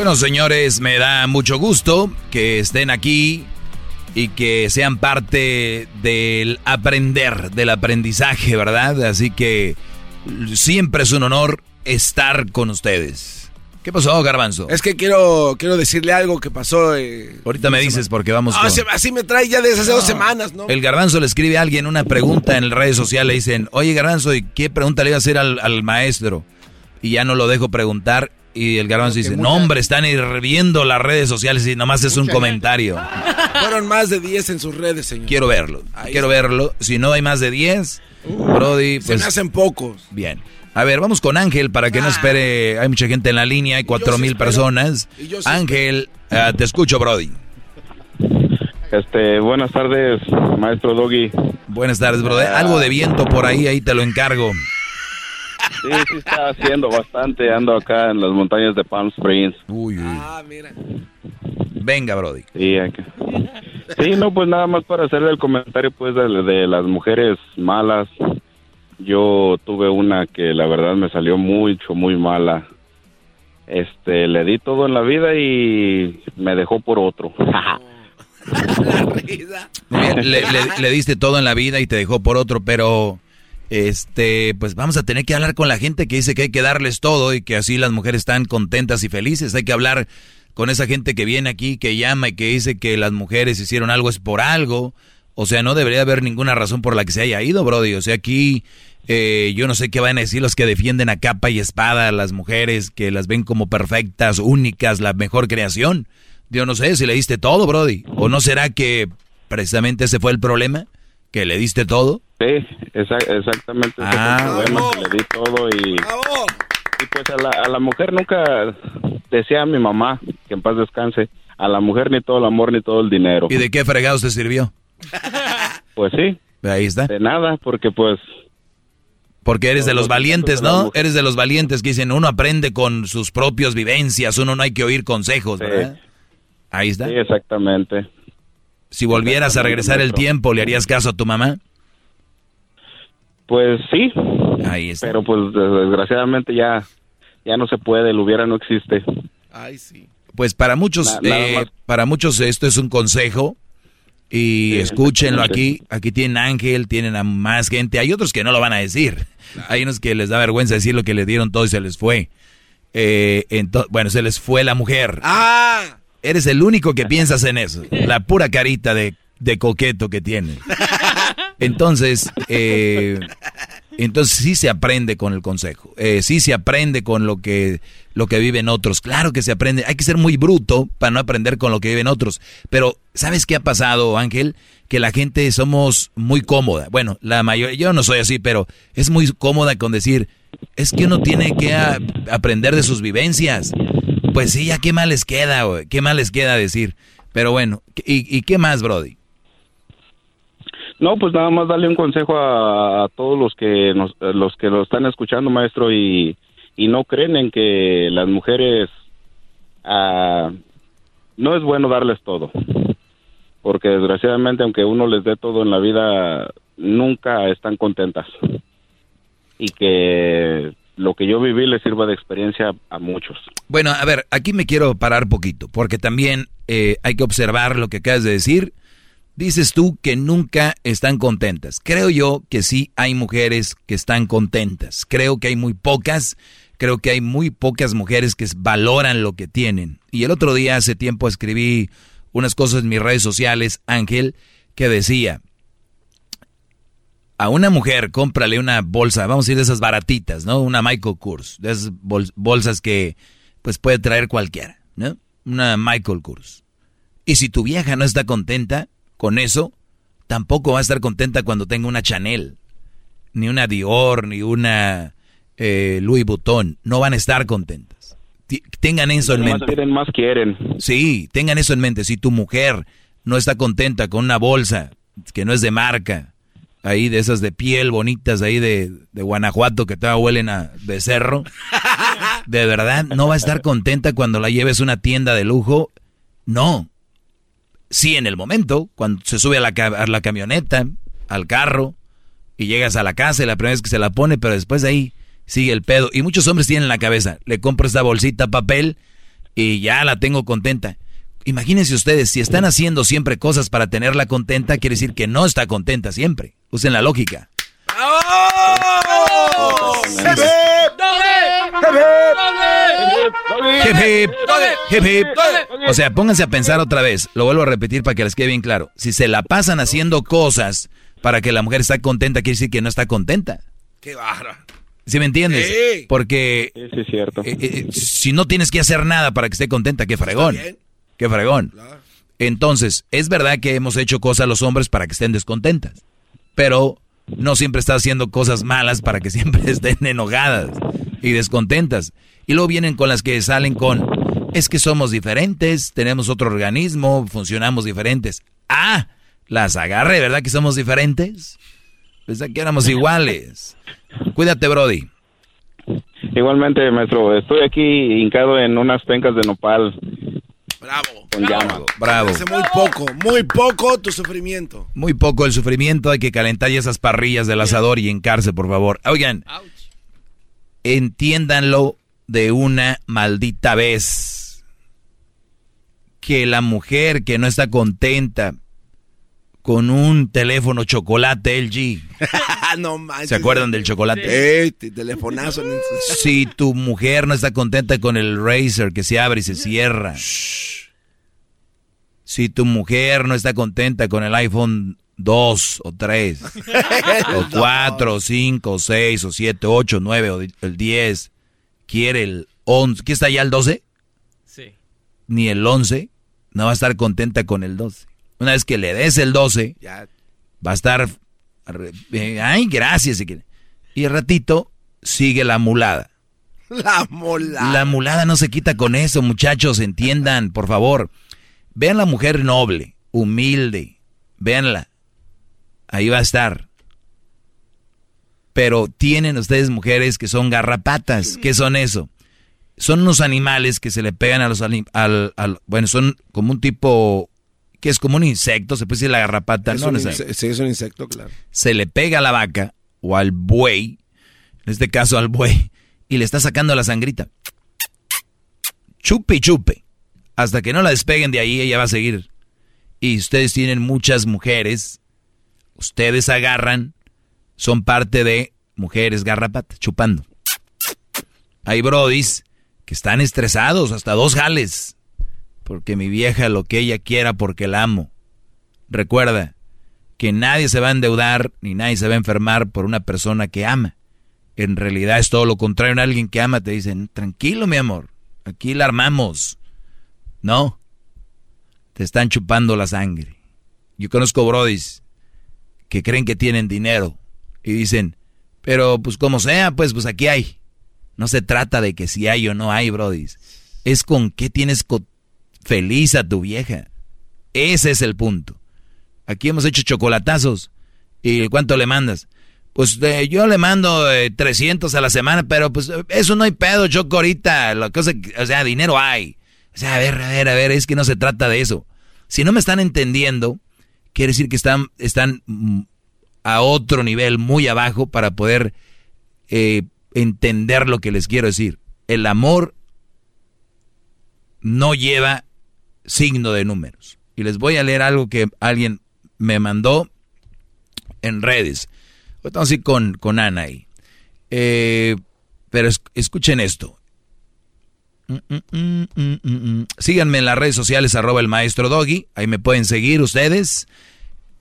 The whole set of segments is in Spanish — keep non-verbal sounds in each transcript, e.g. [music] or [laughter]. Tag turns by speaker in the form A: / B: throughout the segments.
A: Bueno, señores, me da mucho gusto que estén aquí y que sean parte del aprender, del aprendizaje, ¿verdad? Así que siempre es un honor estar con ustedes. ¿Qué pasó, Garbanzo?
B: Es que quiero, quiero decirle algo que pasó. Eh,
A: Ahorita me dices porque vamos.
B: Ah, así me trae ya desde hace dos semanas, ¿no?
A: El Garbanzo le escribe a alguien una pregunta en las redes sociales. Le dicen, oye, Garbanzo, ¿y qué pregunta le iba a hacer al, al maestro? Y ya no lo dejo preguntar y el garbanzo dice, no hombre, están hirviendo las redes sociales y nomás es un comentario. [laughs]
B: Fueron más de 10 en sus redes, señor.
A: Quiero verlo, quiero verlo. Si no hay más de 10, Brody, pues...
B: Se me hacen pocos.
A: Bien. A ver, vamos con Ángel para que no ah. espere. Hay mucha gente en la línea, hay cuatro mil personas. Ángel, ah, te escucho, Brody.
C: Este, buenas tardes, maestro Doggy.
A: Buenas tardes, Brody. Algo de viento por ahí, ahí te lo encargo.
C: Sí, sí está haciendo bastante. Ando acá en las montañas de Palm Springs.
A: Uy, Ah, mira. Venga, Brody.
C: Sí, sí, no, pues nada más para hacerle el comentario pues de, de, las mujeres malas. Yo tuve una que la verdad me salió mucho, muy mala. Este, le di todo en la vida y me dejó por otro. [laughs]
A: le, le diste todo en la vida y te dejó por otro, pero este, pues vamos a tener que hablar con la gente que dice que hay que darles todo y que así las mujeres están contentas y felices. Hay que hablar con esa gente que viene aquí, que llama y que dice que las mujeres hicieron algo es por algo. O sea, no debería haber ninguna razón por la que se haya ido, Brody. O sea, aquí eh, yo no sé qué van a decir los que defienden a capa y espada a las mujeres, que las ven como perfectas, únicas, la mejor creación. Yo no sé si le diste todo, Brody. ¿O no será que precisamente ese fue el problema? ¿Que le diste todo?
C: Sí, exactamente. Ah, le di todo y, y pues a la, a la mujer nunca decía a mi mamá que en paz descanse. A la mujer ni todo el amor ni todo el dinero.
A: ¿Y de qué fregado se sirvió? [laughs]
C: Pues sí.
A: Ahí está.
C: De nada, porque pues
A: porque eres de los valientes, ¿no? Eres de los valientes que dicen, uno aprende con sus propias vivencias, uno no hay que oír consejos, ¿verdad? Ahí está.
C: Sí, exactamente.
A: Si volvieras a regresar el tiempo, ¿le harías caso a tu mamá?
C: Pues sí.
A: Ahí está.
C: Pero pues desgraciadamente ya, ya no se puede, el hubiera no existe.
B: Ay, sí.
A: Pues para muchos, eh, para muchos esto es un consejo y escúchenlo aquí. Aquí tienen Ángel, tienen a más gente. Hay otros que no lo van a decir. Hay unos que les da vergüenza decir lo que le dieron todo y se les fue. Eh, bueno, se les fue la mujer.
B: Ah.
A: Eres el único que piensas en eso. La pura carita de, de coqueto que tiene. Entonces, eh, entonces sí se aprende con el consejo, eh, sí se aprende con lo que, lo que viven otros. Claro que se aprende, hay que ser muy bruto para no aprender con lo que viven otros. Pero, ¿sabes qué ha pasado, Ángel? Que la gente somos muy cómoda. Bueno, la mayoría, yo no soy así, pero es muy cómoda con decir, es que uno tiene que aprender de sus vivencias. Pues sí, ya qué mal les queda, qué mal les queda decir. Pero bueno, ¿y, qué más, Brody?
C: No, pues nada más darle un consejo a, todos los que nos, los que lo están escuchando, maestro, y, y no creen en que las mujeres ah, no es bueno darles todo, porque desgraciadamente aunque uno les dé todo en la vida, nunca están contentas y que lo que yo viví les sirva de experiencia a muchos.
A: Bueno, a ver, aquí me quiero parar poquito, porque también eh, hay que observar lo que acabas de decir Dices tú que nunca están contentas. Creo yo que sí hay mujeres que están contentas. Creo que hay muy pocas. Creo que hay muy pocas mujeres que valoran lo que tienen. Y el otro día, hace tiempo, escribí unas cosas en mis redes sociales, Ángel, que decía, a una mujer cómprale una bolsa, vamos a ir de esas baratitas, ¿no? Una Michael Kors, de esas bolsas que pues puede traer cualquiera, ¿no? Una Michael Kors. Y si tu vieja no está contenta, con eso, tampoco va a estar contenta cuando tenga una Chanel, ni una Dior, ni una eh, Louis Vuitton, no van a estar contentas. tengan eso en mente.
C: Más quieren, más quieren.
A: Sí, tengan eso en mente. Si tu mujer no está contenta con una bolsa que no es de marca, ahí de esas de piel bonitas, ahí de, de Guanajuato que todavía huelen a becerro, [laughs] de verdad no va a estar contenta cuando la lleves a una tienda de lujo. No. Sí, en el momento, cuando se sube a la, a la camioneta, al carro, y llegas a la casa y la primera vez que se la pone, pero después de ahí sigue el pedo. Y muchos hombres tienen en la cabeza, le compro esta bolsita papel y ya la tengo contenta. Imagínense ustedes, si están haciendo siempre cosas para tenerla contenta, quiere decir que no está contenta siempre. Usen la lógica. O sea, pónganse a pensar otra vez. Lo vuelvo a repetir para que les quede bien claro. Si se la pasan haciendo cosas para que la mujer esté contenta, quiere decir que no está contenta.
B: Qué barra.
A: ¿Sí me entiendes? Porque
C: es cierto.
A: Eh, eh, si no tienes que hacer nada para que esté contenta, qué fregón. Qué fregón. Entonces, es verdad que hemos hecho cosas a los hombres para que estén descontentas, pero no siempre está haciendo cosas malas para que [laughs] siempre estén enojadas y descontentas. Y luego vienen con las que salen con, es que somos diferentes, tenemos otro organismo, funcionamos diferentes. Ah, las agarre, ¿verdad que somos diferentes? Pensé que éramos iguales. Cuídate, Brody.
C: Igualmente, maestro, estoy aquí hincado en unas pencas de nopal.
B: Bravo.
C: Con llama.
A: Bravo.
B: Hace muy poco, muy poco tu sufrimiento.
A: Muy poco el sufrimiento, hay que calentar ya esas parrillas del asador y encarse, por favor. Oigan, entiéndanlo de una maldita vez. Que la mujer que no está contenta con un teléfono chocolate LG. [laughs]
B: no manches.
A: ¿Se acuerdan del chocolate?
B: Eh, telefonazo. [laughs]
A: Si tu mujer no está contenta con el Razer que se abre y se cierra. Si tu mujer no está contenta con el iPhone 2 o 3 [laughs] o 4 o 5 o 6 o 7, 8, 9 o el 10, quiere el 11. ¿Qué está ya el 12?
D: Sí.
A: Ni el 11, no va a estar contenta con el 12. Una vez que le des el 12,
B: Ya.
A: va a estar, eh, ay, gracias. Y el ratito sigue la mulada. [laughs]
B: La mola.
A: La mulada no se quita con eso, muchachos, entiendan, por favor. Vean la mujer noble, humilde, véanla. Ahí va a estar. Pero tienen ustedes mujeres que son garrapatas. ¿Qué son eso? Son unos animales que se le pegan a los al, al bueno, son como un tipo que es como un insecto, se puede decir la garrapata,
B: Es
A: no
B: sí, es un insecto, claro.
A: Se le pega a la vaca o al buey, en este caso al buey, y le está sacando la sangrita. Chupe y chupe. Hasta que no la despeguen de ahí, ella va a seguir. Y ustedes tienen muchas mujeres, ustedes agarran, son parte de mujeres garrapatas, chupando. Hay brodis que están estresados, hasta dos jales. Porque mi vieja lo que ella quiera porque la amo. Recuerda que nadie se va a endeudar ni nadie se va a enfermar por una persona que ama. En realidad es todo lo contrario. En alguien que ama te dicen, tranquilo mi amor, aquí la armamos. No, te están chupando la sangre. Yo conozco brodis que creen que tienen dinero y dicen, pero pues como sea, pues pues aquí hay. No se trata de que si hay o no hay, brodis. Es con qué tienes feliz a tu vieja. Ese es el punto. Aquí hemos hecho chocolatazos. ¿Y cuánto le mandas? Pues eh, yo le mando eh, 300 a la semana, pero pues eso no hay pedo, choco ahorita. La cosa, o sea, dinero hay. O sea, a ver, a ver, a ver, es que no se trata de eso. Si no me están entendiendo, quiere decir que están, están mm, a otro nivel, muy abajo, para poder eh, entender lo que les quiero decir. El amor no lleva signo de números. Y les voy a leer algo que alguien me mandó en redes. Estamos así con, con Ana ahí. Eh, pero es- escuchen esto. Mm, mm, mm. Síganme en las redes sociales, arroba el maestro Doggy. Ahí me pueden seguir ustedes.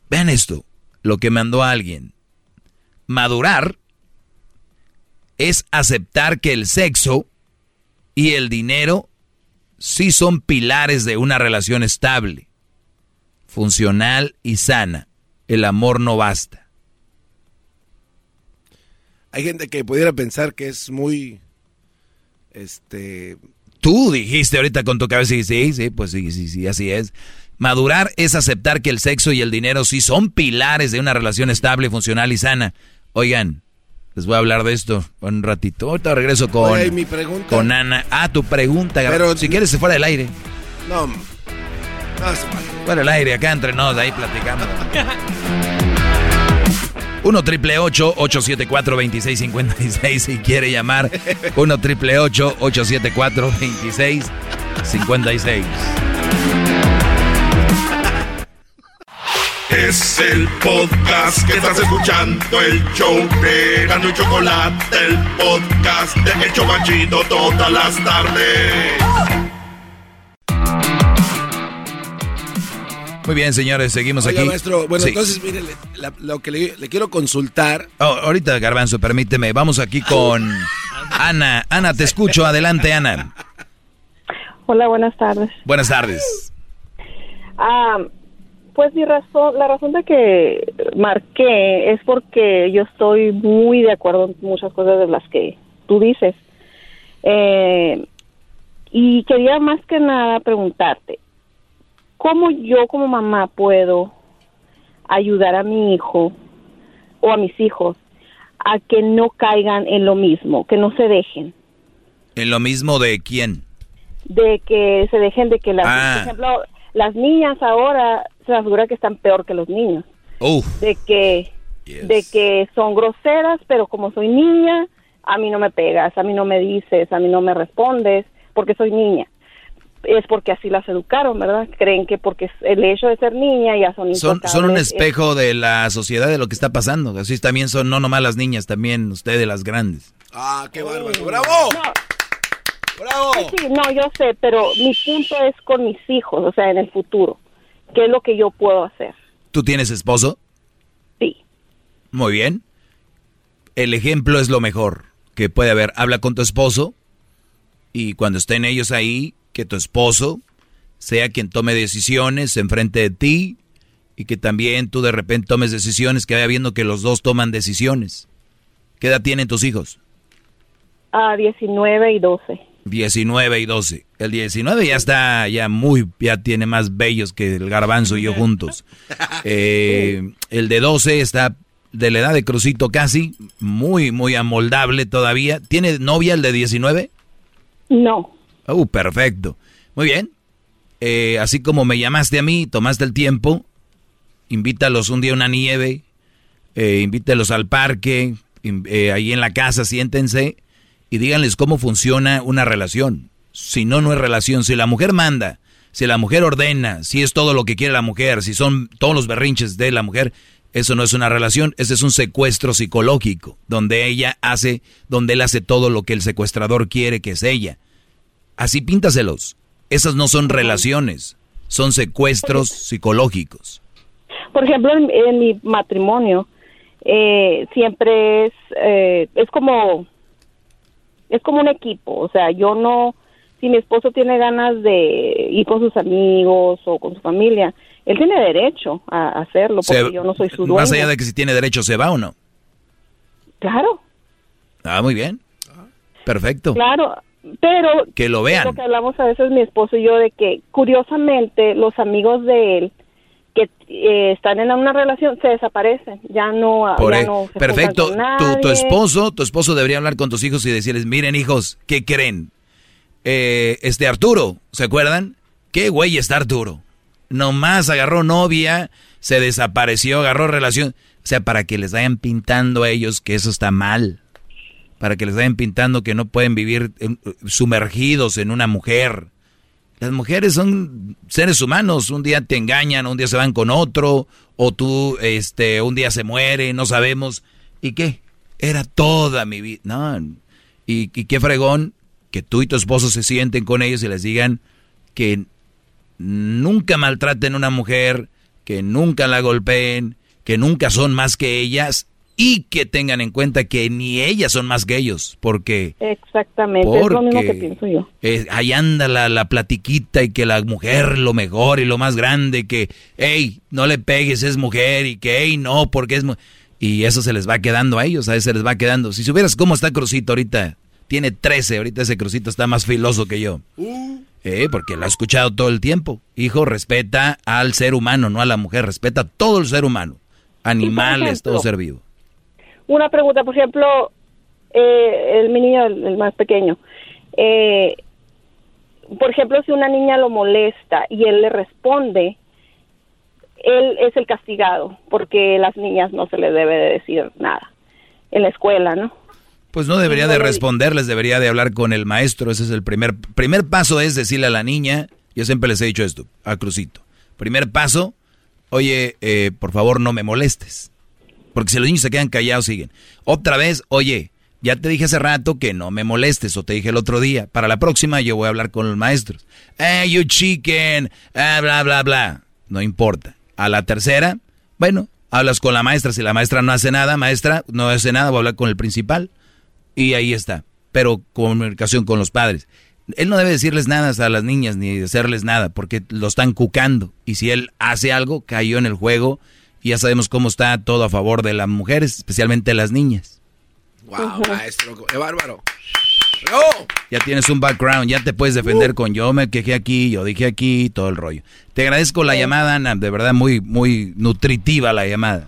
A: Vean esto, lo que mandó alguien. Madurar es aceptar que el sexo y el dinero sí son pilares de una relación estable, funcional y sana. El amor no basta.
B: Hay gente que pudiera pensar que es muy, este...
A: Tú dijiste ahorita con tu cabeza y sí, sí, pues sí, sí, sí, así es. Madurar es aceptar que el sexo y el dinero sí son pilares de una relación estable, funcional y sana. Oigan, les voy a hablar de esto un ratito. Ahorita regreso con,
B: Oye, mi pregunta.
A: con Ana. Ah, tu pregunta,
B: Pero-
A: si quieres se fuera del aire.
B: No, no.
A: Fuera del aire, acá entre nos, ahí platicamos. 1 triple 874 2656 si quiere llamar. 1 triple 874 2656
D: Es el podcast que estás escuchando, el show de Gano y Chocolate, el podcast de El Chocachito todas las tardes.
A: Muy bien, señores, seguimos
B: Oiga,
A: aquí.
B: maestro, bueno,
A: Sí.
B: entonces, mire, la- lo que le, le quiero consultar...
A: Oh, ahorita, Garbanzo, permíteme. Vamos aquí con Ana. Ana, te escucho. Adelante, Ana.
E: Hola, buenas tardes.
A: Buenas tardes.
E: Ah, pues mi razón, la razón de que marqué es porque yo estoy muy de acuerdo en muchas cosas de las que tú dices. Eh, y quería más que nada preguntarte, ¿cómo yo como mamá puedo ayudar a mi hijo o a mis hijos a que no caigan en lo mismo, que no se dejen?
A: En lo mismo de quién.
E: de que se dejen de que las,
A: Ah.
E: por ejemplo, las niñas ahora se asegura que están peor que los niños,
A: Uf.
E: de que
A: Yes.
E: de que son groseras, pero como soy niña, a mí no me pegas, a mí no me dices, a mí no me respondes, porque soy niña. Es porque así las educaron, ¿verdad? Creen que porque el hecho de ser niña ya son
A: Son, son un
E: Es-
A: espejo de la sociedad, de lo que está pasando. Así también son no nomás las niñas, también ustedes las grandes.
B: Ah, qué bárbaro. ¡Bravo!
E: No,
B: ¡Bravo!
E: Sí, no, yo sé, pero mi punto es con mis hijos, o sea, en el futuro. ¿Qué es lo que yo puedo hacer?
A: ¿Tú tienes esposo?
E: Sí.
A: Muy bien. El ejemplo es lo mejor que puede haber. Habla con tu esposo y cuando estén ellos ahí, que tu esposo sea quien tome decisiones enfrente de ti y que también tú de repente tomes decisiones, que vaya viendo que los dos toman decisiones. ¿Qué edad tienen tus hijos?
E: A 19 y 12.
A: 19 y 12. El 19 ya está, ya muy, ya tiene más bellos que el garbanzo y yo juntos. [laughs] Eh, el de 12 está de la edad de Crucito casi, muy, muy amoldable todavía. ¿Tiene novia el de 19?
E: No.
A: Uh, perfecto. Muy bien. Eh, así como me llamaste a mí, tomaste el tiempo, invítalos un día a una nieve, eh, invítalos al parque, in- eh, ahí en la casa, siéntense y díganles cómo funciona una relación. Si no, no es relación. Si la mujer manda, si la mujer ordena, si es todo lo que quiere la mujer, si son todos los berrinches de la mujer, eso no es una relación, ese es un secuestro psicológico, donde ella hace, donde él hace todo lo que el secuestrador quiere que es ella. Así píntaselos. Esas no son relaciones, son secuestros psicológicos.
E: Por ejemplo, en, mi matrimonio eh, siempre es eh, es como es como un equipo, o sea, yo no si mi esposo tiene ganas de ir con sus amigos o con su familia, él tiene derecho a hacerlo porque
A: Se-
E: yo no soy su dueño.
A: más allá de que si tiene derecho se va o no.
E: Claro,
A: Ah, muy bien. Perfecto.
E: claro, pero
A: Que lo
E: es
A: vean.
E: lo que hablamos a veces mi esposo y yo de que curiosamente los amigos de él que eh, están en una relación se desaparecen, ya no,
A: Por
E: ya
A: e-
E: no se
A: perfecto. Tu, tu esposo, tu esposo debería hablar con tus hijos y decirles, miren hijos, ¿qué creen? Eh, este Arturo, ¿se acuerdan? ¿Qué güey está Arturo? Nomás agarró novia, se desapareció, agarró relación. O sea, para que les vayan pintando a ellos que eso está mal. Para que les vayan pintando que no pueden vivir sumergidos en una mujer. Las mujeres son seres humanos, un día te engañan, un día se van con otro, o tú, este, un día se muere, no sabemos. ¿Y qué? Era toda mi vida. No, y, y qué fregón que tú y tu esposo se sienten con ellos y les digan que nunca maltraten a una mujer, que nunca la golpeen, que nunca son más que ellas y que tengan en cuenta que ni ellas son más que ellos, porque
E: Exactamente, es lo mismo que
A: porque
E: pienso yo.
A: eh, ahí anda la, la platiquita y que la mujer lo mejor y lo más grande, que, hey, no le pegues, es mujer, y que, hey, no, porque es... mu-". Y eso se les va quedando a ellos, a veces se les va quedando. Si supieras cómo está Crucito ahorita, tiene 13, ahorita ese Crucito está más filoso que yo. Uh. Eh, porque lo ha escuchado todo el tiempo. Hijo, respeta al ser humano, no a la mujer, respeta a todo el ser humano. Animales, todo ser vivo.
E: Una pregunta, por ejemplo, eh, el mi niño, el, más pequeño. Eh, por ejemplo, si una niña lo molesta y él le responde, él es el castigado, porque las niñas no se les debe de decir nada en la escuela, ¿no?
A: Pues no debería de responderles, debería de hablar con el maestro, ese es el primer, primer paso es decirle a la niña, yo siempre les he dicho esto, a Crucito, primer paso, oye, eh, por favor no me molestes, porque si los niños se quedan callados siguen. Otra vez, oye, ya te dije hace rato que no me molestes, o te dije el otro día, para la próxima yo voy a hablar con los maestros. Hey, you chicken, ah, bla, bla, bla, no importa. A la tercera, bueno, hablas con la maestra. Si la maestra no hace nada, maestra no hace nada, voy a hablar con el principal. Y ahí está. Pero comunicación con los padres. Él no debe decirles nada a las niñas ni hacerles nada porque lo están cucando. Y si él hace algo, cayó en el juego. Y ya sabemos cómo está todo a favor de las mujeres, especialmente las niñas.
B: ¡Wow, maestro! ¡Qué bárbaro!
A: Ya tienes un background, ya te puedes defender uh. con yo me quejé aquí, yo dije aquí, todo el rollo. Te agradezco la llamada, Ana, de verdad muy, muy nutritiva la llamada.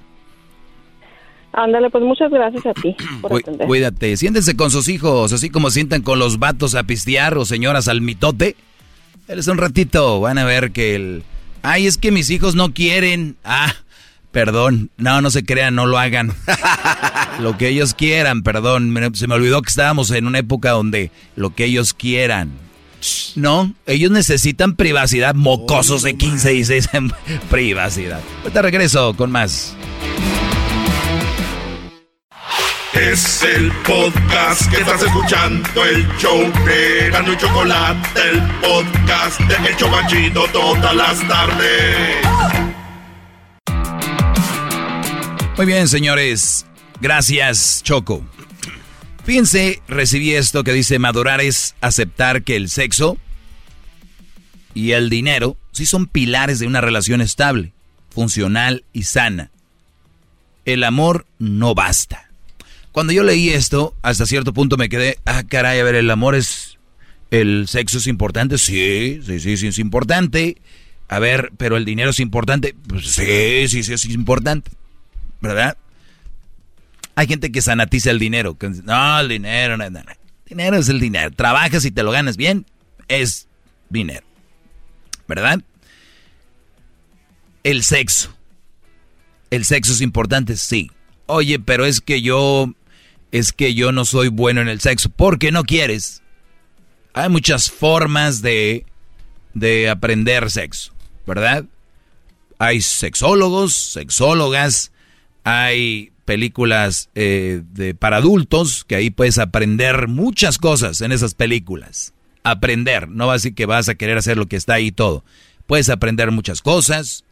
E: Ándale, pues muchas gracias a ti por atender.
A: Cuídate, siéntense con sus hijos, así como sientan con los vatos a pistear o señoras al mitote. Eres un ratito, van a ver que el... Ay, es que mis hijos no quieren. Ah, Perdón, no, no se crean, no lo hagan. [laughs] lo que ellos quieran, perdón. Se me olvidó que estábamos en una época donde lo que ellos quieran. No, ellos necesitan privacidad, mocosos de 15 y 16 en [laughs] privacidad. Te regreso con más.
D: Es el podcast que estás escuchando, el show de Gano y Chocolate, el podcast de El Chocachito todas las tardes.
A: Muy bien, señores. Gracias, Choco. Fíjense, recibí esto que dice madurar es aceptar que el sexo y el dinero sí son pilares de una relación estable, funcional y sana. El amor no basta. Cuando yo leí esto, hasta cierto punto me quedé, ah, caray, a ver, el amor es, el sexo es importante, sí, sí, sí, sí, es importante. A ver, pero el dinero es importante, pues sí, sí, sí, es importante. ¿Verdad? Hay gente que sanatiza el dinero. No, el dinero, no, no, Dinero es el dinero. Trabajas y te lo ganas bien, es dinero. ¿Verdad? El sexo. El sexo es importante, sí. Oye, pero es que yo, es que yo no soy bueno en el sexo. ¿Por qué no quieres? Hay muchas formas de, de aprender sexo, ¿verdad? Hay sexólogos, sexólogas, hay películas eh, de, para adultos que ahí puedes aprender muchas cosas en esas películas. Aprender, no va a decir que vas a querer hacer lo que está ahí todo. Puedes aprender muchas cosas,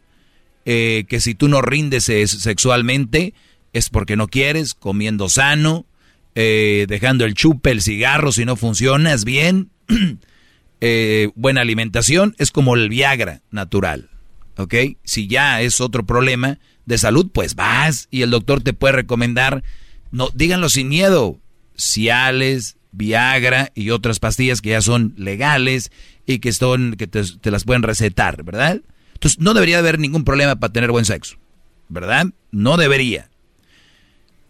A: eh, que si tú no rindes sexualmente es porque no quieres, comiendo sano, eh, dejando el chupe, el cigarro si no funcionas bien, [clears throat] buena alimentación, es como el Viagra natural, ¿ok? Si ya es otro problema, de salud, pues vas y el doctor te puede recomendar, no, díganlo sin miedo, Ciales, Viagra y otras pastillas que ya son legales y que, son, que te, las pueden recetar, ¿verdad? Entonces no debería haber ningún problema para tener buen sexo, ¿verdad? No debería.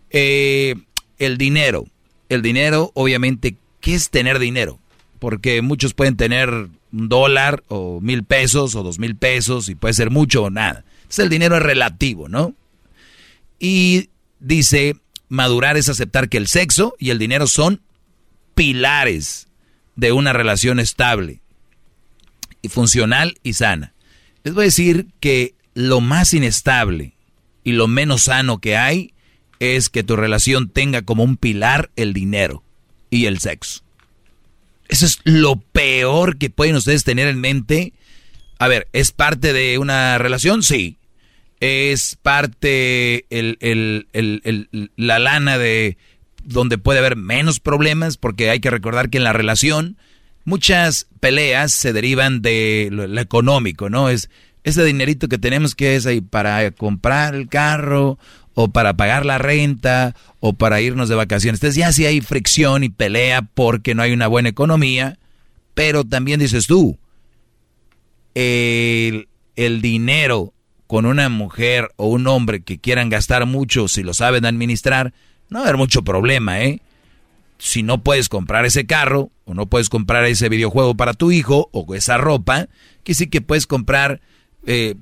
A: Eh, el dinero, el dinero, obviamente, ¿qué es tener dinero? Porque muchos pueden tener un dólar o mil pesos o dos mil pesos y puede ser mucho o nada el dinero es relativo, ¿no? Y dice, madurar es aceptar que el sexo y el dinero son pilares de una relación estable y funcional y sana. Les voy a decir que lo más inestable y lo menos sano que hay es que tu relación tenga como un pilar el dinero y el sexo. Eso es lo peor que pueden ustedes tener en mente. A ver, ¿es parte de una relación? Sí es parte la lana de donde puede haber menos problemas, porque hay que recordar que en la relación muchas peleas se derivan de lo, económico, ¿no? Es ese dinerito que tenemos que es ahí para comprar el carro o para pagar la renta o para irnos de vacaciones. Entonces ya sí hay fricción y pelea porque no hay una buena economía, pero también dices tú, el, el dinero con una mujer o un hombre que quieran gastar mucho si lo saben administrar, no va a haber mucho problema, ¿eh? Si no puedes comprar ese carro o no puedes comprar ese videojuego para tu hijo o esa ropa, que sí que puedes comprar eh,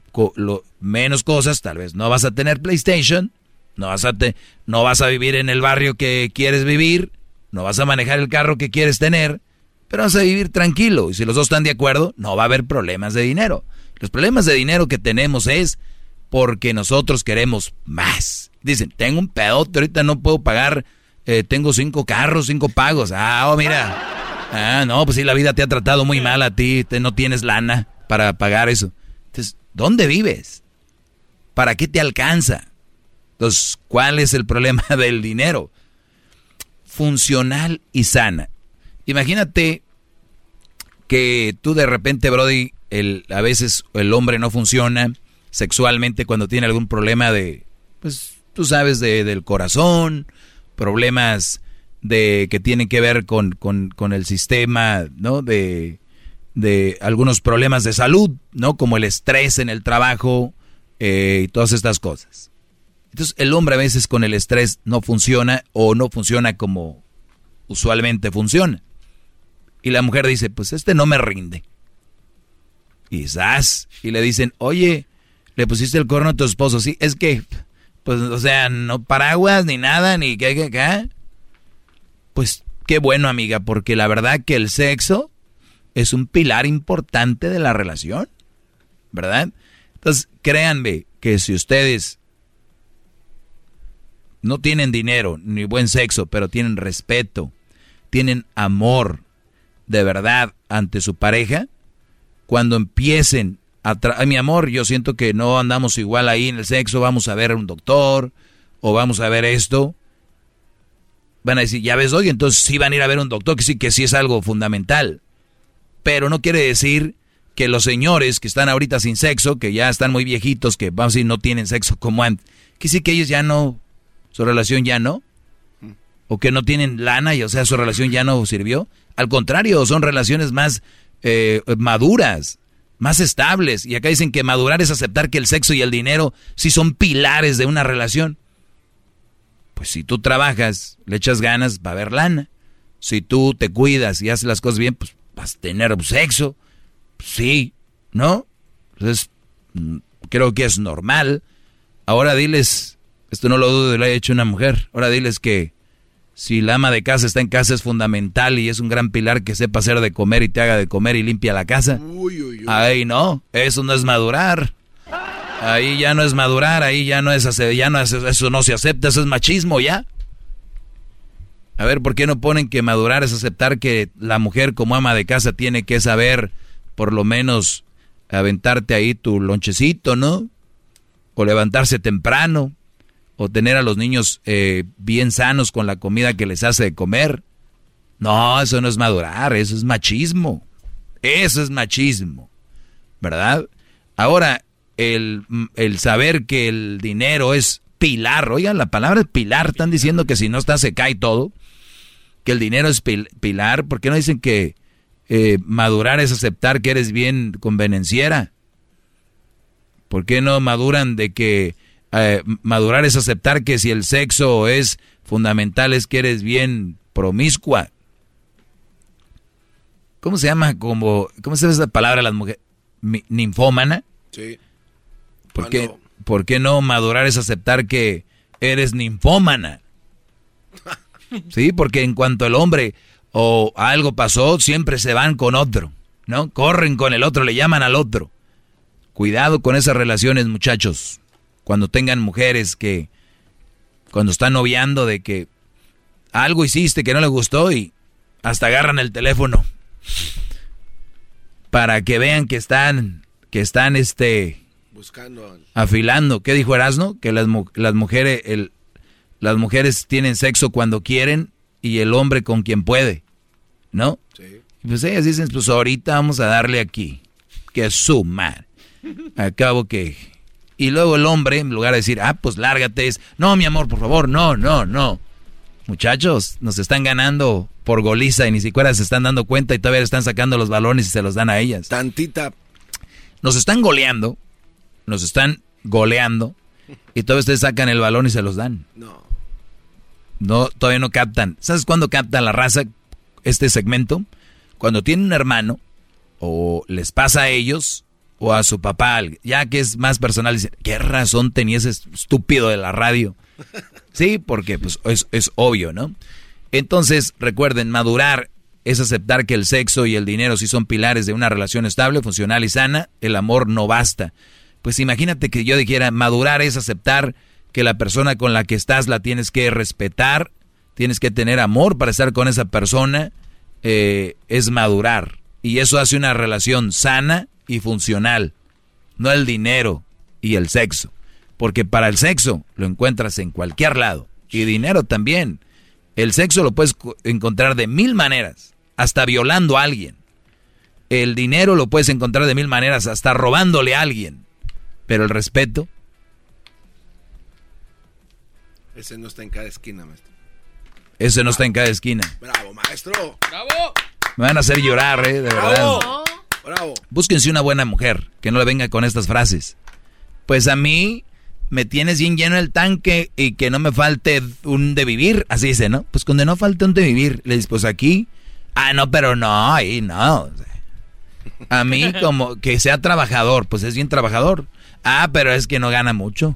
A: menos cosas, tal vez no vas a tener PlayStation, no vas a, te, no vas a vivir en el barrio que quieres vivir, no vas a manejar el carro que quieres tener, pero vas a vivir tranquilo. Y si los dos están de acuerdo, no va a haber problemas de dinero. Los problemas de dinero que tenemos es porque nosotros queremos más. Dicen, tengo un pedote, ahorita no puedo pagar, eh, tengo cinco carros, cinco pagos. Ah, oh, mira. Ah, no, pues sí, la vida te ha tratado muy mal a ti, te, no tienes lana para pagar eso. Entonces, ¿dónde vives? ¿Para qué te alcanza? Entonces, ¿cuál es el problema [laughs] del dinero? Funcional y sana. Imagínate que tú de repente, Brody, el, a veces el hombre no funciona sexualmente cuando tiene algún problema de, pues, tú sabes, de, del corazón, problemas de que tienen que ver con, con, el sistema, ¿no? De, de algunos problemas de salud, ¿no? Como el estrés en el trabajo eh, y todas estas cosas. Entonces el hombre a veces con el estrés no funciona o no funciona como usualmente funciona. Y la mujer dice, pues este no me rinde. Y Y le dicen, oye, le pusiste el corno a tu esposo. Sí, es que, pues, o sea, no paraguas ni nada, ni qué, qué, qué. Pues qué bueno, amiga, porque la verdad que el sexo es un pilar importante de la relación. ¿Verdad? Entonces, créanme que si ustedes no tienen dinero ni buen sexo, pero tienen respeto, tienen amor de verdad ante su pareja, cuando empiecen a, a mi amor, yo siento que no andamos igual ahí en el sexo, vamos a ver a un doctor o vamos a ver esto. Van a decir, ya ves, hoy entonces sí van a ir a ver un doctor, que sí, que sí es algo fundamental. Pero no quiere decir que los señores que están ahorita sin sexo, que ya están muy viejitos, que vamos a decir no tienen sexo como antes, que sí que ellos ya no su relación ya no, o que no tienen lana y o sea su relación ya no sirvió. Al contrario, son relaciones más eh, maduras, más estables. Y acá dicen que madurar es aceptar que el sexo y el dinero sí son pilares de una relación. Pues si tú trabajas, le echas ganas, va a haber lana. Si tú te cuidas y haces las cosas bien, pues vas a tener sexo. sí, ¿no? Entonces, mm, creo que es normal. Ahora diles esto no lo dudo lo haya hecho una mujer. Ahora diles que si la ama de casa está en casa es fundamental y es un gran pilar que sepa hacer de comer y te haga de comer y limpia la casa. Uy, Ahí no, eso no es madurar. Ahí ya no es madurar, ahí ya no es ya no es, eso no se acepta, eso es machismo ya. A ver, ¿por qué no ponen que madurar es aceptar que la mujer como ama de casa tiene que saber por lo menos aventarte ahí tu lonchecito, ¿no? O levantarse temprano, o tener a los niños eh, bien sanos con la comida que les hace de comer. No, eso no es madurar, eso es machismo. Eso es machismo, ¿verdad? Ahora, el, el saber que el dinero es pilar, oigan, la palabra es pilar, están diciendo que si no está se cae todo, que el dinero es pilar, ¿por qué no dicen que eh, madurar es aceptar que eres bien convenenciera? ¿Por qué no maduran de que eh, madurar es aceptar que si el sexo es fundamental es que eres bien promiscua. ¿Cómo se llama? Como, ¿Cómo se llama esa palabra las mujeres? ¿Ninfómana? Sí. ¿Por qué, ¿Por qué no madurar es aceptar que eres ninfómana? [laughs] sí, porque en cuanto el hombre o algo pasó, siempre se van con otro, ¿no? Corren con el otro, le llaman al otro. Cuidado con esas relaciones, muchachos cuando tengan mujeres que, cuando están noviando de que algo hiciste que no le gustó y hasta agarran el teléfono para que vean que están, que están este, buscando, afilando. ¿Qué dijo Erasno? Que las, las mujeres, el, las mujeres tienen sexo cuando quieren y el hombre con quien puede, ¿no? Sí. Pues ellas dicen, pues ahorita vamos a darle aquí, que es su Acabo que Y luego el hombre, en lugar de decir, ah, pues lárgate, es, no, mi amor, por favor, no, no, no. Muchachos, nos están ganando por goliza y ni siquiera se están dando cuenta y todavía están sacando los balones y se los dan a ellas.
B: Tantita.
A: Nos están goleando, nos están goleando y todavía ustedes sacan el balón y se los dan.
B: No.
A: No, todavía no captan. ¿Sabes cuándo capta la raza este segmento? Cuando tiene un hermano o les pasa a ellos o a su papá, ya que es más personal, dicen, ¿qué razón tenía ese estúpido de la radio? Sí, porque pues es, es obvio, ¿no? Entonces, recuerden, madurar es aceptar que el sexo y el dinero sí son pilares de una relación estable, funcional y sana. El amor no basta. Pues imagínate que yo dijera, madurar es aceptar que la persona con la que estás la tienes que respetar, tienes que tener amor para estar con esa persona, eh, es madurar. Y eso hace una relación sana y funcional, no el dinero y el sexo. Porque para el sexo lo encuentras en cualquier lado. Y dinero también. El sexo lo puedes encontrar de mil maneras, hasta violando a alguien. El dinero lo puedes encontrar de mil maneras, hasta robándole a alguien. Pero el respeto.
B: Ese no está en cada esquina, maestro.
A: Ese no está en cada esquina.
B: Bravo, maestro.
F: Bravo.
A: Me van a hacer llorar, eh, de verdad.
B: Bravo.
A: Búsquense una buena mujer que no le venga con estas frases. Pues a mí me tienes bien lleno el tanque y que no me falte un de vivir. Así dice, ¿no? Pues cuando no falte un de vivir, le dices, pues aquí. Ah, no, pero no, ahí no. A mí [laughs] como que sea trabajador, pues es bien trabajador. Ah, pero es que no gana mucho.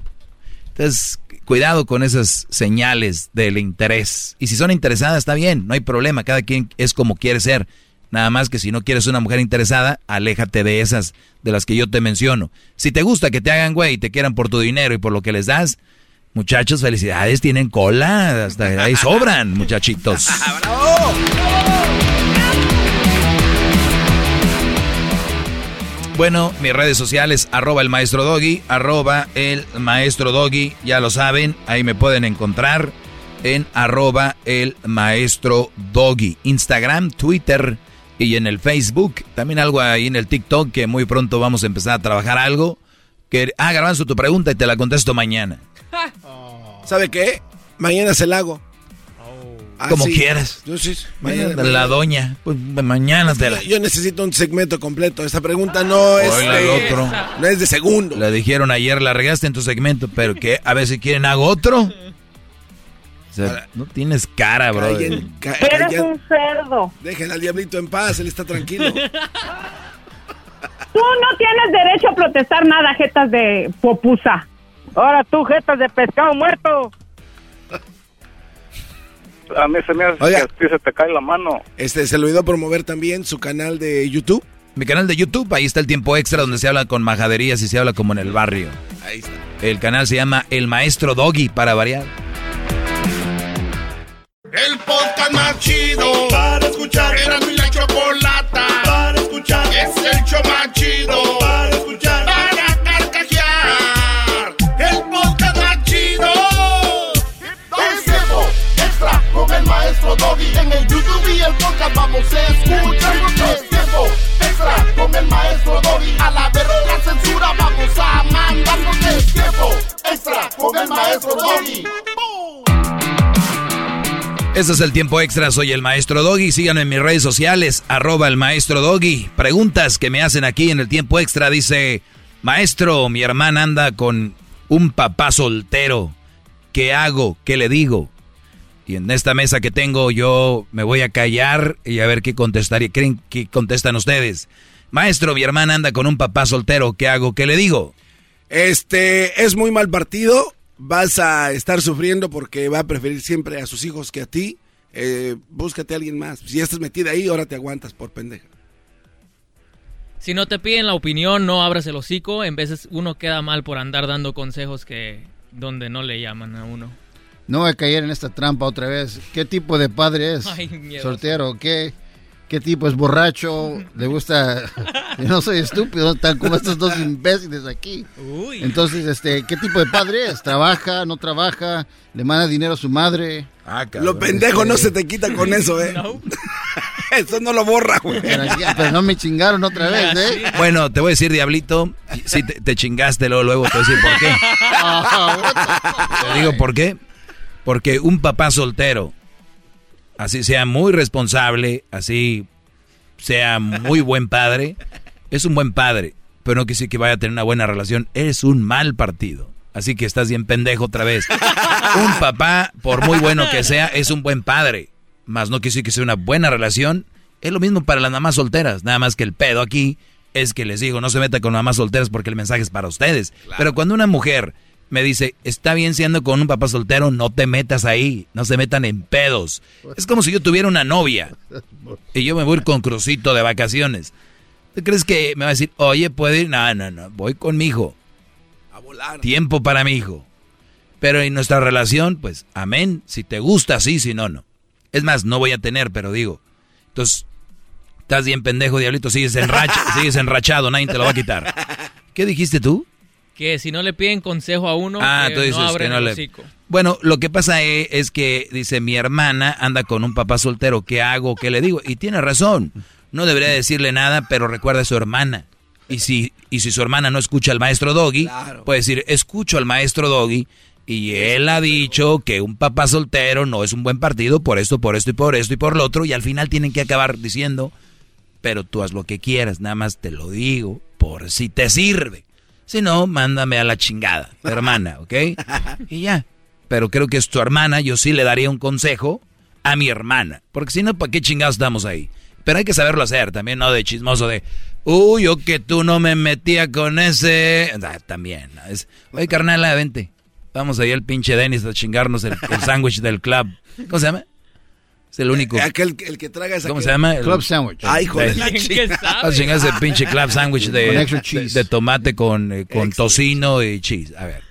A: Entonces, cuidado con esas señales del interés. Y si son interesadas, está bien, no hay problema. Cada quien es como quiere ser. Nada más que si no quieres una mujer interesada, aléjate de esas de las que yo te menciono. Si te gusta que te hagan güey y te quieran por tu dinero y por lo que les das, muchachos, felicidades, tienen cola, hasta ahí sobran, [laughs] muchachitos. Bueno, mis redes sociales, arroba el maestro doggy, arroba el maestro doggy, ya lo saben, ahí me pueden encontrar en arroba el maestro doggy, Instagram, Twitter y en el Facebook, también algo ahí en el TikTok que muy pronto vamos a empezar a trabajar algo. Que, ah, Garbanzo, tu pregunta y te la contesto mañana. [laughs]
B: ¿Sabe qué? Mañana se la hago. Ah,
A: Como
B: sí.
A: quieras.
B: Yo sí.
A: Mañana,
B: Mañana,
A: la doña, pues mañana te la...
B: Yo necesito un segmento completo. Esta pregunta no es
A: Oíla al
B: de,
A: otro.
B: no es de segundo.
A: Le dijeron ayer, la regaste en tu segmento, pero que a ver si quieren hago otro. [laughs] O sea, no tienes cara, bro.
B: Callen, ca-
E: Eres
B: callen.
E: un cerdo.
B: Dejen al diablito en paz, él está tranquilo. [laughs]
E: Tú no tienes derecho a protestar nada, jetas de popusa.
G: Ahora tú, jetas de pescado muerto. [laughs] A mí se me hace
B: Oiga.
G: que a ti se te cae la mano.
B: Este, se le olvidó promover también su canal de YouTube.
A: Mi canal de YouTube, ahí está el tiempo extra donde se habla con majaderías y se habla como en el barrio.
B: Ahí está.
A: El canal se llama El Maestro Doggy, para variar.
D: El podcast más chido para escuchar. Era mi la chocolata para escuchar. Es el show más chido para escuchar. Para carcajear. El podcast más chido. Es tiempo extra con el maestro Doggy. En el YouTube y el podcast vamos a escuchar. Es tiempo extra con el maestro Doggy. A la verga la censura vamos a mandar. Es tiempo extra con el maestro Doggy.
A: Este es el tiempo extra, soy el Maestro Doggy. Síganme en mis redes sociales, arroba el Maestro Doggy. Preguntas que me hacen aquí en el tiempo extra. Dice, Maestro, mi hermana anda con un papá soltero. ¿Qué hago? ¿Qué le digo? Y en esta mesa que tengo yo me voy a callar y a ver qué contestaría. ¿Creen que contestan ustedes? Maestro, mi hermana anda con un papá soltero. ¿Qué hago? ¿Qué le digo?
B: Este, es muy mal partido. Vas a estar sufriendo porque va a preferir siempre a sus hijos que a ti. Eh, búscate a alguien más. Si ya estás metida ahí, ahora te aguantas por pendeja.
F: Si no te piden la opinión, no abras el hocico. En veces uno queda mal por andar dando consejos que donde no le llaman a uno.
H: No voy a caer en esta trampa otra vez. ¿Qué tipo de padre es? [laughs]
F: Ay,
H: ¿qué? ¿Qué tipo es borracho? ¿Le gusta? [laughs] Yo no soy estúpido, tan como estos dos imbéciles aquí.
F: Uy.
H: Entonces, este, ¿qué tipo de padre es? ¿Trabaja? ¿No trabaja? ¿Le manda dinero a su madre?
A: Ah,
B: Lo pendejo no se te quita con [laughs] eso, ¿eh?
F: No. [laughs]
B: Eso no lo borra, güey.
H: Pero, pero no me chingaron otra vez, ¿eh?
A: Bueno, te voy a decir, Diablito, si te, te chingaste luego, luego te voy a decir por qué. Te digo por qué. Porque un papá soltero, así sea muy responsable, así sea muy buen padre, es un buen padre, pero no quiere decir que vaya a tener una buena relación, es un mal partido. Así que estás bien pendejo otra vez. Un papá, por muy bueno que sea, es un buen padre. Más no quiere decir que sea una buena relación. Es lo mismo para las mamás solteras. Nada más que el pedo aquí es que les digo, no se meta con mamás solteras porque el mensaje es para ustedes. Pero cuando una mujer me dice, está bien siendo con un papá soltero, no te metas ahí. No se metan en pedos. Es como si yo tuviera una novia y yo me voy a ir con Crucito de vacaciones. ¿Tú crees que me va a decir, oye, puede ir? No, no, no, voy con mi hijo.
B: A volar.
A: Tiempo para mi hijo. Pero en nuestra relación, pues, amén. Si te gusta, sí, si no, no. Es más, no voy a tener, pero digo. Entonces, estás bien pendejo, diablito, sigues, enracha, [laughs] sigues enrachado, nadie te lo va a quitar. ¿Qué dijiste tú?
F: Que si no le piden consejo a uno,
A: Ah,
F: que
A: tú dices
F: no abren
A: que no
F: el
A: le...
F: hocico.
A: Bueno, lo que pasa es, es que, dice, mi hermana anda con un papá soltero, ¿qué hago? ¿Qué le digo? Y tiene razón. No debería decirle nada, pero recuerda a su hermana. Y si, y si su hermana no escucha al maestro Doggy, puede decir, escucho al maestro Doggy y él ha dicho que un papá soltero no es un buen partido por esto, por esto y por esto y por lo otro. Y al final tienen que acabar diciendo, pero tú haz lo que quieras, nada más te lo digo por si te sirve. Si no, mándame a la chingada, hermana, ¿ok? Y ya. Pero creo que es tu hermana, yo sí le daría un consejo a mi hermana. Porque si no, ¿para qué chingados estamos ahí? Pero hay que saberlo hacer también, ¿no? De chismoso de, uy, yo que tú no me metía con ese. Ah, también. ¿no? Es, Oye, carnal, vente. Vamos ahí al pinche Dennis a chingarnos el, el sándwich del club. ¿Cómo se llama? Es el único.
B: Aquel el que traga esa
A: ¿Cómo se llama? El-
H: Club sandwich.
B: Ay, de
A: a chingar ese pinche club sandwich
H: Con
A: de,
H: extra
A: de,
H: cheese.
A: de tomate con, eh, con tocino y cheese. A ver.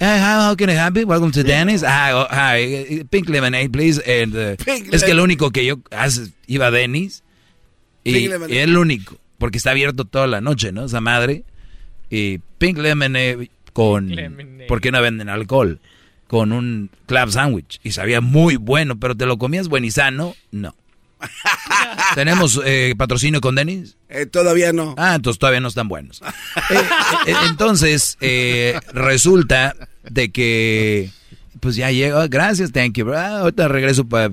A: Eh, how, how can I help you? Welcome to Dennis. Hi, oh, hi, eh, pink lemonade, please. And, uh,
B: Pink
A: es que lo único que yo hace- iba a Dennis y,
B: Pink lemonade.
A: y es lo único, porque está abierto toda la noche, ¿no? Esa madre. Y pink lemonade con...
F: Pink lemonade.
A: ¿Por qué no venden alcohol? Con un club sandwich. Y sabía muy bueno, pero ¿te lo comías buen y sano? No. [laughs] ¿Tenemos eh, patrocinio con Dennis?
B: Eh, todavía no.
A: Ah, entonces todavía no están buenos. Eh, eh, entonces, eh, resulta de que, pues ya llegó, gracias, thank you, bro. Ah, ahorita regreso para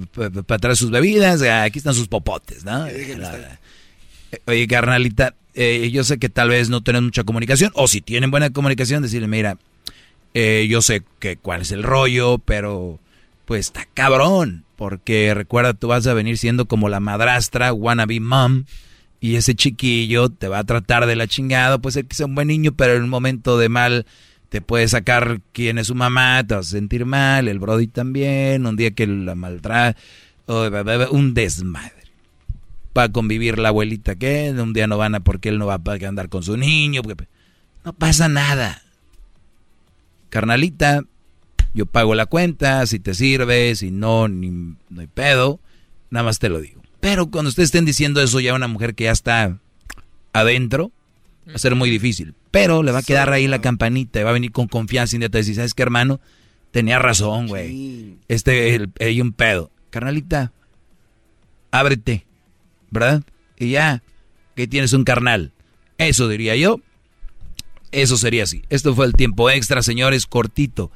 A: traer sus bebidas, ah, aquí están sus popotes, ¿no? Eh, Oye, carnalita, eh, yo sé que tal vez no tienen mucha comunicación, o si tienen buena comunicación, decirle, mira, eh, yo sé que cuál es el rollo, pero pues está cabrón, porque recuerda, tú vas a venir siendo como la madrastra, wannabe mom, y ese chiquillo te va a tratar de la chingada, puede ser que sea un buen niño, pero en un momento de mal te puede sacar quién es su mamá, te vas a sentir mal, el brody también, un día que la maltrata, un desmadre. Va a convivir la abuelita que un día no van a porque él no va a andar con su niño, no pasa nada. Carnalita, yo pago la cuenta, si te sirve, si no, ni, no hay pedo, nada más te lo digo. Pero cuando ustedes estén diciendo eso ya a una mujer que ya está adentro, va a ser muy difícil. Pero le va a quedar ahí la campanita, y va a venir con confianza y te decir, ¿sabes qué, hermano? Tenía razón, güey.
B: Sí.
A: Este, el- hay un pedo. Carnalita, ábrete, ¿verdad? Y ya, que tienes un carnal. Eso diría yo. Eso sería así. Esto fue el tiempo extra, señores, cortito.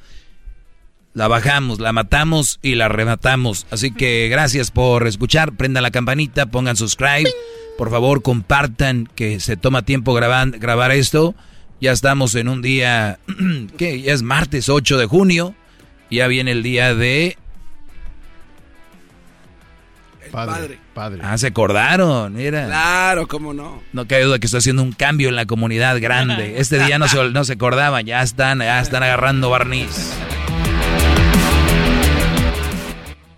A: La bajamos, la matamos y la rematamos. Así que gracias por escuchar. Prendan la campanita, pongan subscribe. Por favor, compartan que se toma tiempo grabar esto. Ya estamos en un día, [clears throat] que ya es martes 8 de junio. Ya viene el día de...
B: Padre.
H: Padre.
A: Ah, se acordaron, mira.
B: Claro, cómo no.
A: No cabe duda que estoy haciendo un cambio en la comunidad grande. [laughs] Este día no se, no se acordaban, ya están, ya están agarrando barniz.